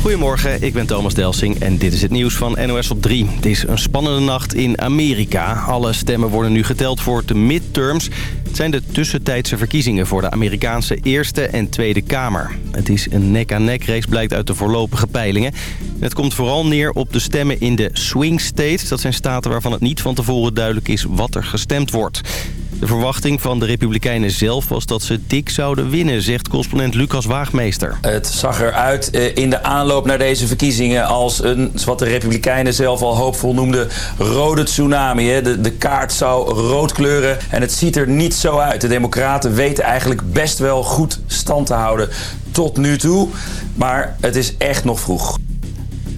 Goedemorgen, ik ben Thomas Delsing en dit is het nieuws van NOS op 3. Het is een spannende nacht in Amerika. Alle stemmen worden nu geteld voor de midterms. Het zijn de tussentijdse verkiezingen voor de Amerikaanse Eerste en Tweede Kamer. Het is een nek-aan-nek race, blijkt uit de voorlopige peilingen. Het komt vooral neer op de stemmen in de swing states. Dat zijn staten waarvan het niet van tevoren duidelijk is wat er gestemd wordt. De verwachting van de Republikeinen zelf was dat ze dik zouden winnen, zegt correspondent Lucas Waagmeester. Het zag eruit eh, in de aanloop naar deze verkiezingen als een, wat de Republikeinen zelf al hoopvol noemden, rode tsunami. De, de kaart zou rood kleuren en het ziet er niet zo uit. De Democraten weten eigenlijk best wel goed stand te houden tot nu toe, maar het is echt nog vroeg.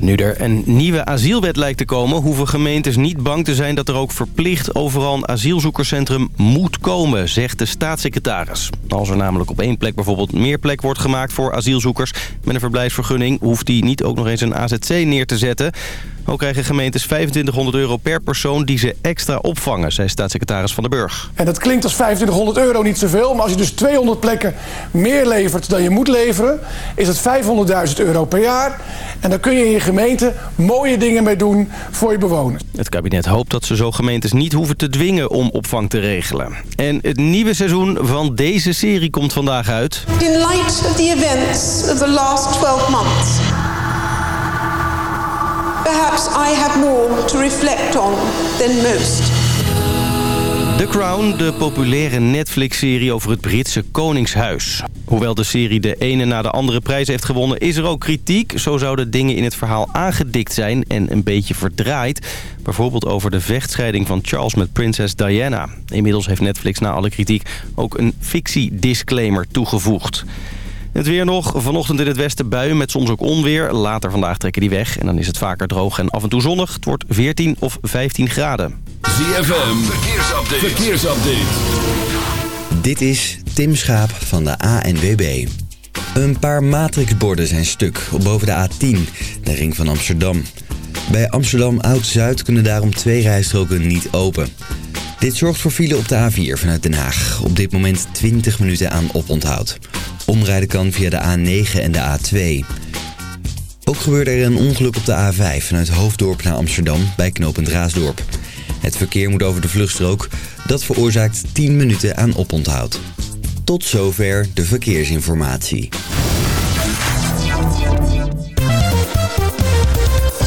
Nu er een nieuwe asielwet lijkt te komen... hoeven gemeentes niet bang te zijn dat er ook verplicht overal een asielzoekerscentrum moet komen, zegt de staatssecretaris. Als er namelijk op één plek bijvoorbeeld meer plek wordt gemaakt voor asielzoekers met een verblijfsvergunning... hoeft die niet ook nog eens een AZC neer te zetten. Ook krijgen gemeentes 2500 euro per persoon die ze extra opvangen, zei staatssecretaris Van den Burg. En dat klinkt als 2500 euro niet zoveel, maar als je dus 200 plekken meer levert dan je moet leveren, is het 500.000 euro per jaar. En dan kun je in je gemeente mooie dingen mee doen voor je bewoners. Het kabinet hoopt dat ze zo gemeentes niet hoeven te dwingen om opvang te regelen. En het nieuwe seizoen van deze serie komt vandaag uit. In light of the events of the last 12 months, perhaps I have more to reflect on than most. The Crown, de populaire Netflix-serie over het Britse Koningshuis. Hoewel de serie de ene na de andere prijs heeft gewonnen, is er ook kritiek. Zo zouden dingen in het verhaal aangedikt zijn en een beetje verdraaid. Bijvoorbeeld over de vechtscheiding van Charles met prinses Diana. Inmiddels heeft Netflix na alle kritiek ook een fictie-disclaimer toegevoegd. Het weer nog. Vanochtend in het westen buien met soms ook onweer. Later vandaag trekken die weg en dan is het vaker droog en af en toe zonnig. Het wordt 14 of 15 graden. ZFM, verkeersupdate. verkeersupdate. Dit is Tim Schaap van de ANWB. Een paar matrixborden zijn stuk op boven de A10, de ring van Amsterdam. Bij Amsterdam Oud-Zuid kunnen daarom twee rijstroken niet open. Dit zorgt voor file op de A4 vanuit Den Haag. Op dit moment 20 minuten aan oponthoud. Omrijden kan via de A9 en de A2. Ook gebeurde er een ongeluk op de A5 vanuit Hoofddorp naar Amsterdam bij knooppunt Raasdorp. Het verkeer moet over de vluchtstrook. Dat veroorzaakt 10 minuten aan oponthoud. Tot zover de verkeersinformatie.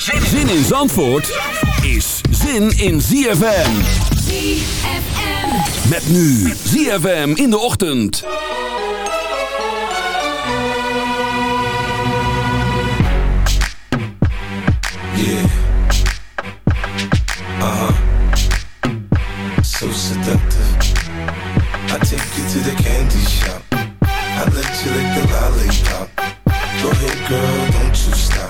Zin in Zandvoort is zin in ZFM. ZFM. Met nu ZFM in de ochtend. Yeah. Uh huh. So seductive. I take you to the candy shop. I let you lick the lollipop. Go ahead, girl, don't you stop.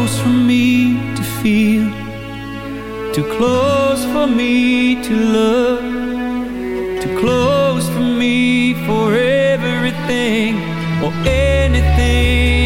Close for me to feel, too close for me to love, too close for me for everything or anything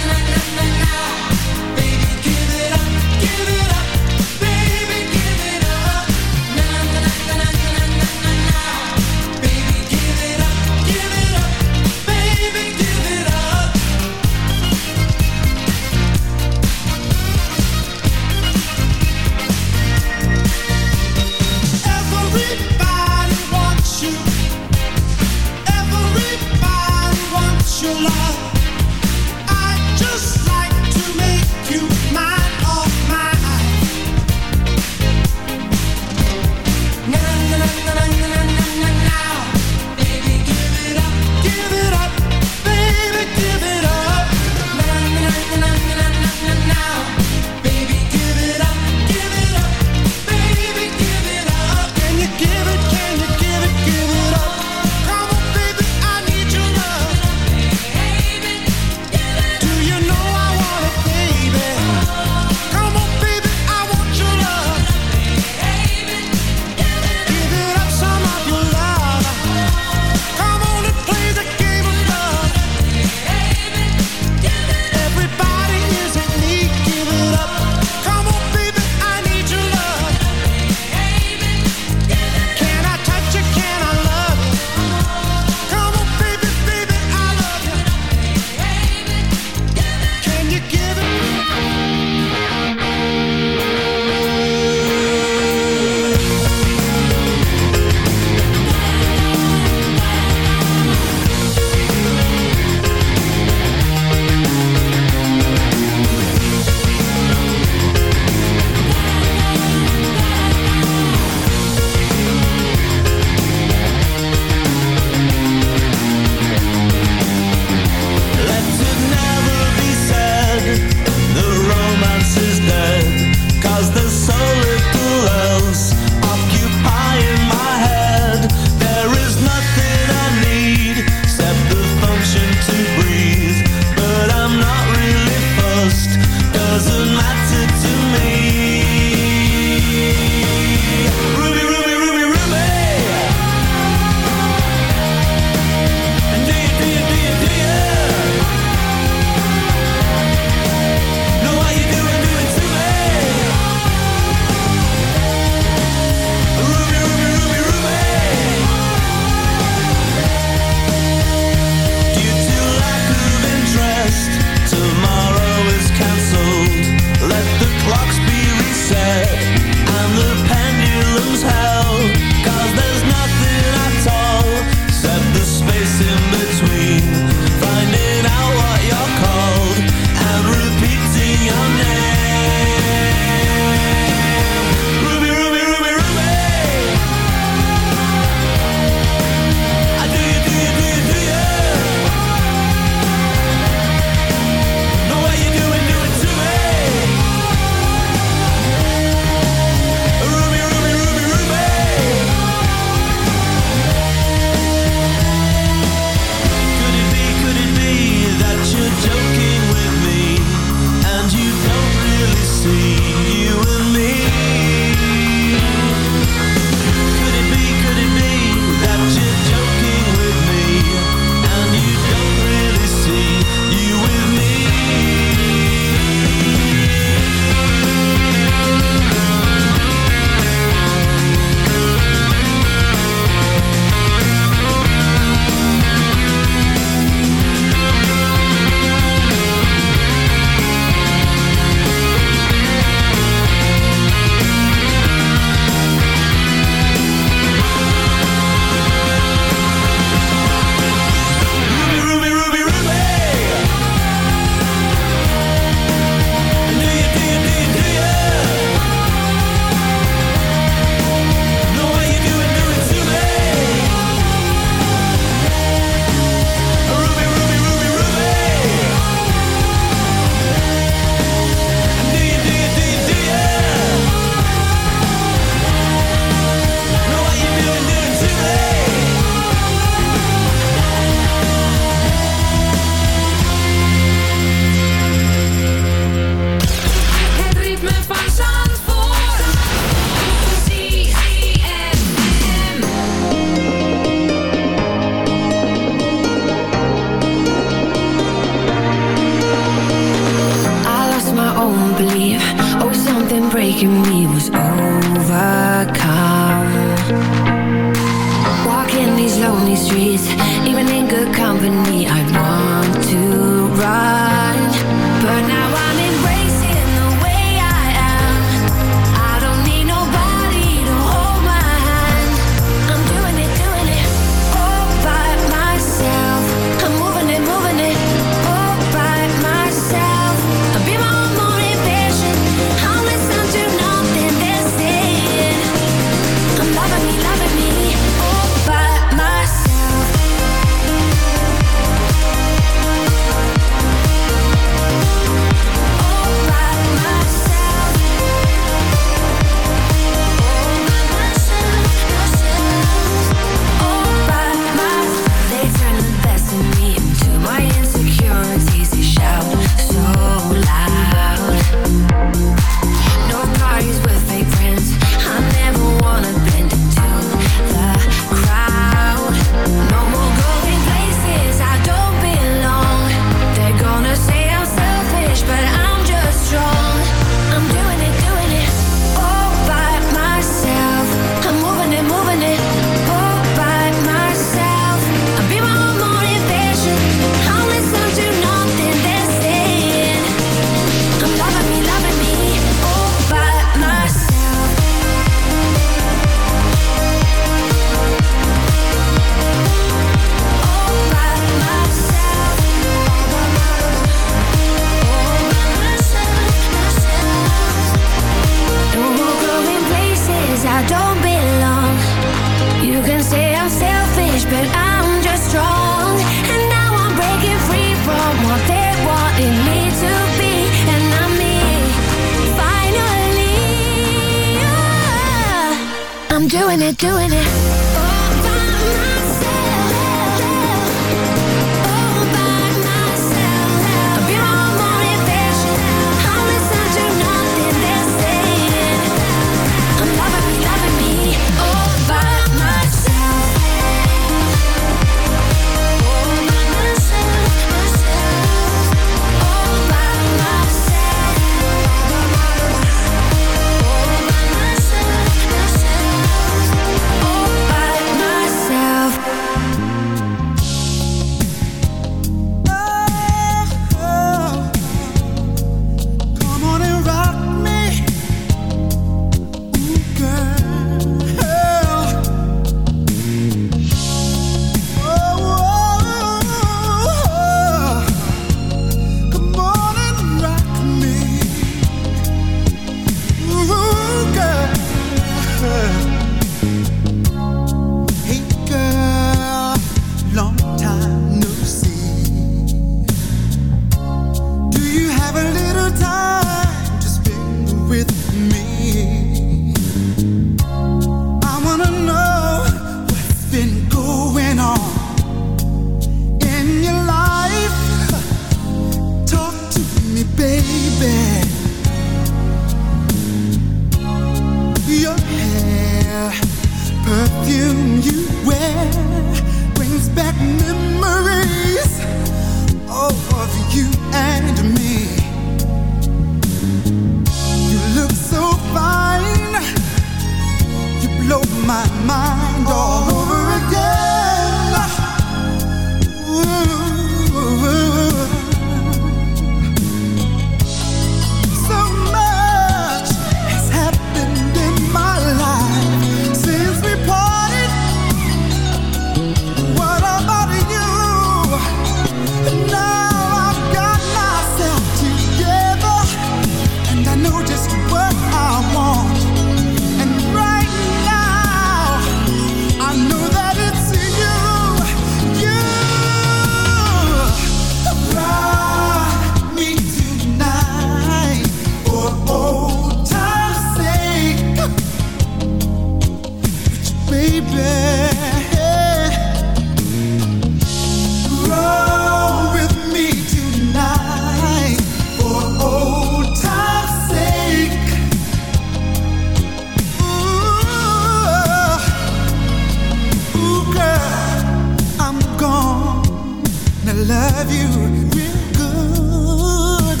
love you real good.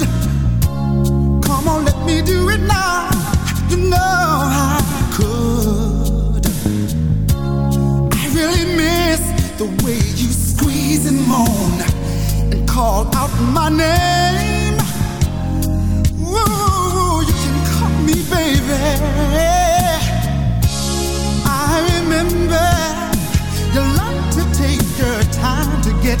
Come on, let me do it now. You know I could. I really miss the way you squeeze and moan and call out my name. Ooh, you can call me baby. I remember you like to take your time to get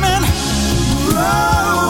coming. Roll.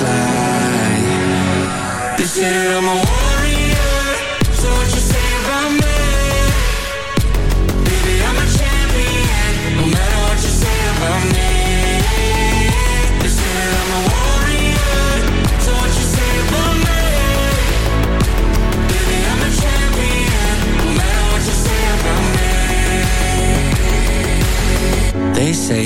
said I'm a warrior, so what you say about me? Baby, I'm a champion, no matter what you say about me. They I'm a warrior, so what you say about me? Baby, I'm a champion, no matter what you say about me. They say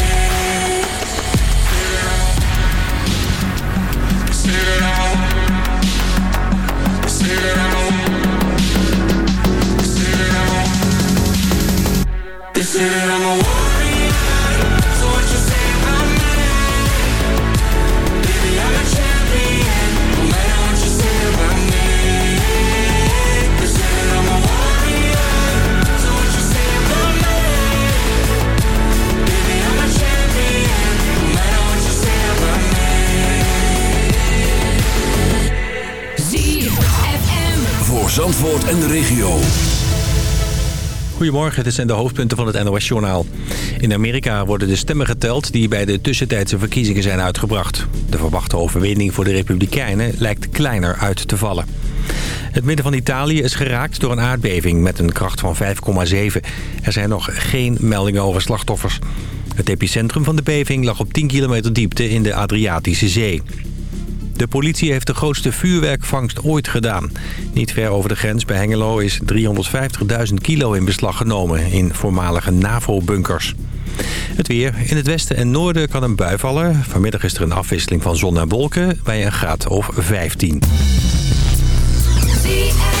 I'm, say that I'm. Goedemorgen, dit zijn de hoofdpunten van het NOS-journaal. In Amerika worden de stemmen geteld die bij de tussentijdse verkiezingen zijn uitgebracht. De verwachte overwinning voor de Republikeinen lijkt kleiner uit te vallen. Het midden van Italië is geraakt door een aardbeving met een kracht van 5,7. Er zijn nog geen meldingen over slachtoffers. Het epicentrum van de beving lag op 10 kilometer diepte in de Adriatische Zee. De politie heeft de grootste vuurwerkvangst ooit gedaan. Niet ver over de grens bij Hengelo is 350.000 kilo in beslag genomen in voormalige NAVO-bunkers. Het weer. In het westen en noorden kan een bui vallen. Vanmiddag is er een afwisseling van zon en wolken bij een graad of 15. Well,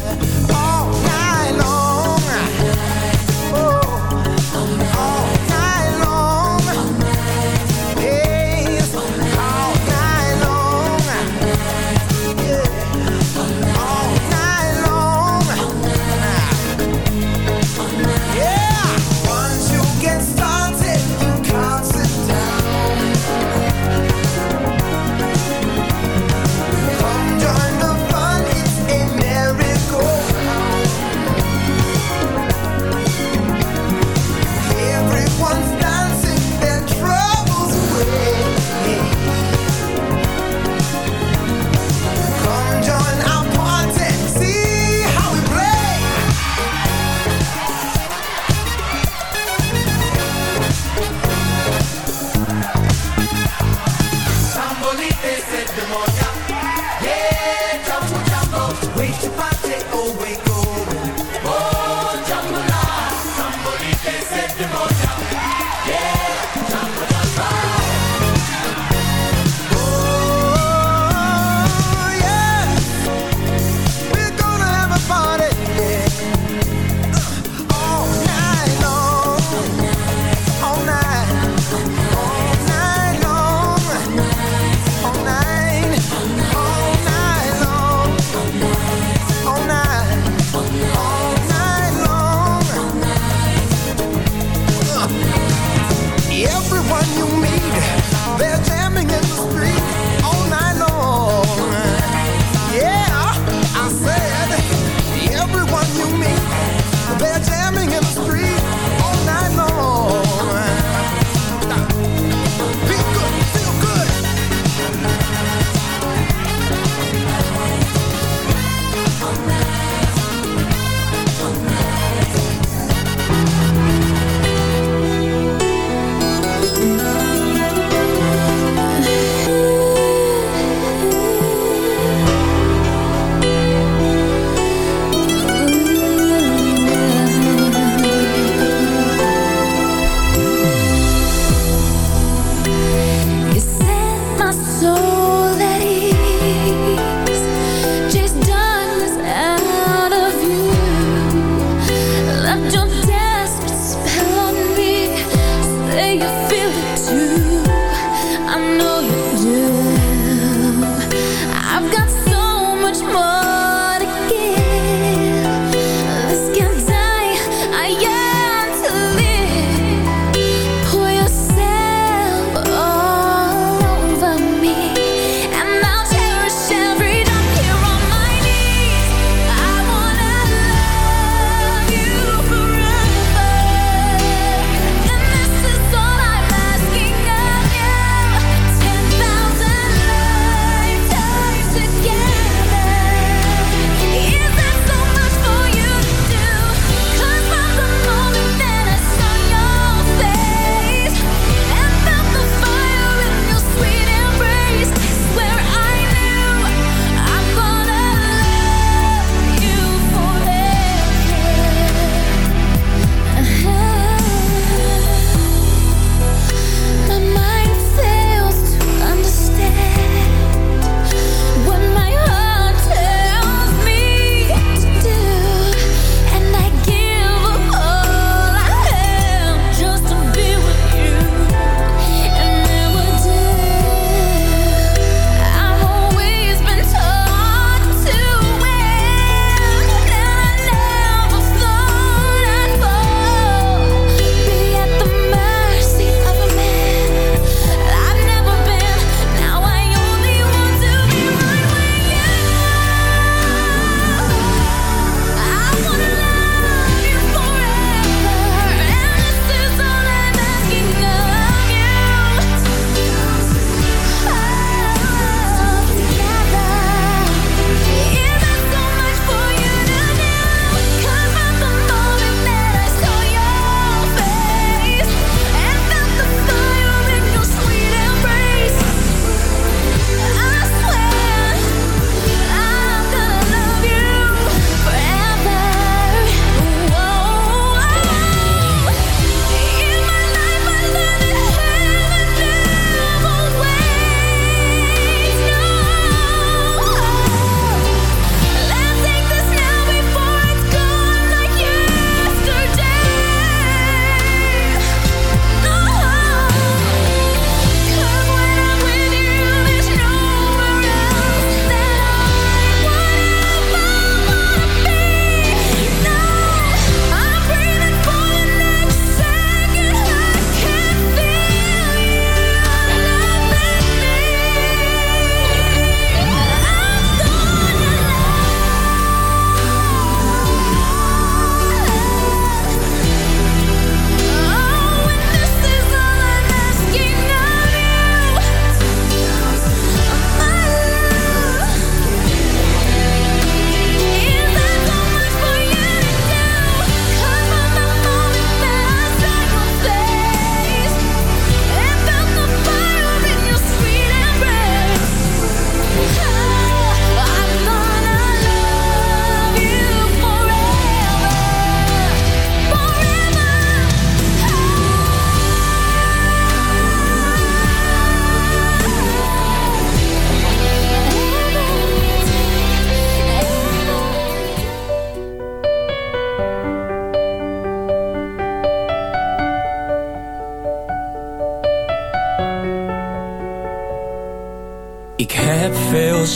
Oh,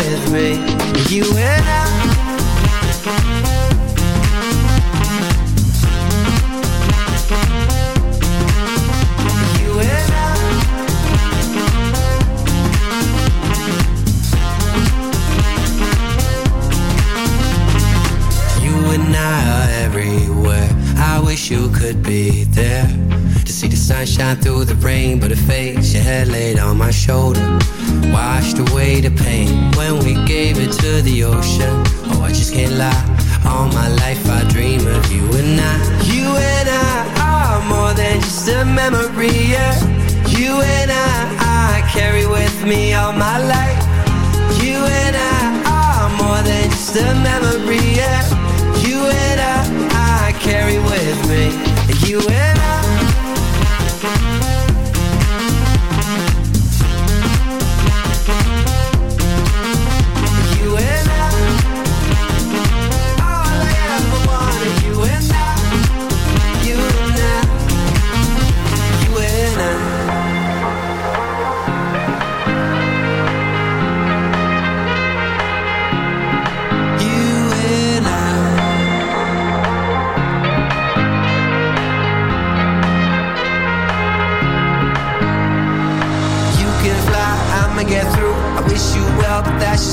with me. You and I. You and I. You and I are everywhere. I wish you could be there to see the sunshine through the rain, but it fades. Your head laid on my shoulder, washed away the pain when we gave it to the ocean. Oh, I just can't lie. All my life I dream of you and I. You and I are more than just a memory. Yeah. You and I, I carry with me all my life. You and I are more than just a memory, yeah. You and I, I carry with me. You and I.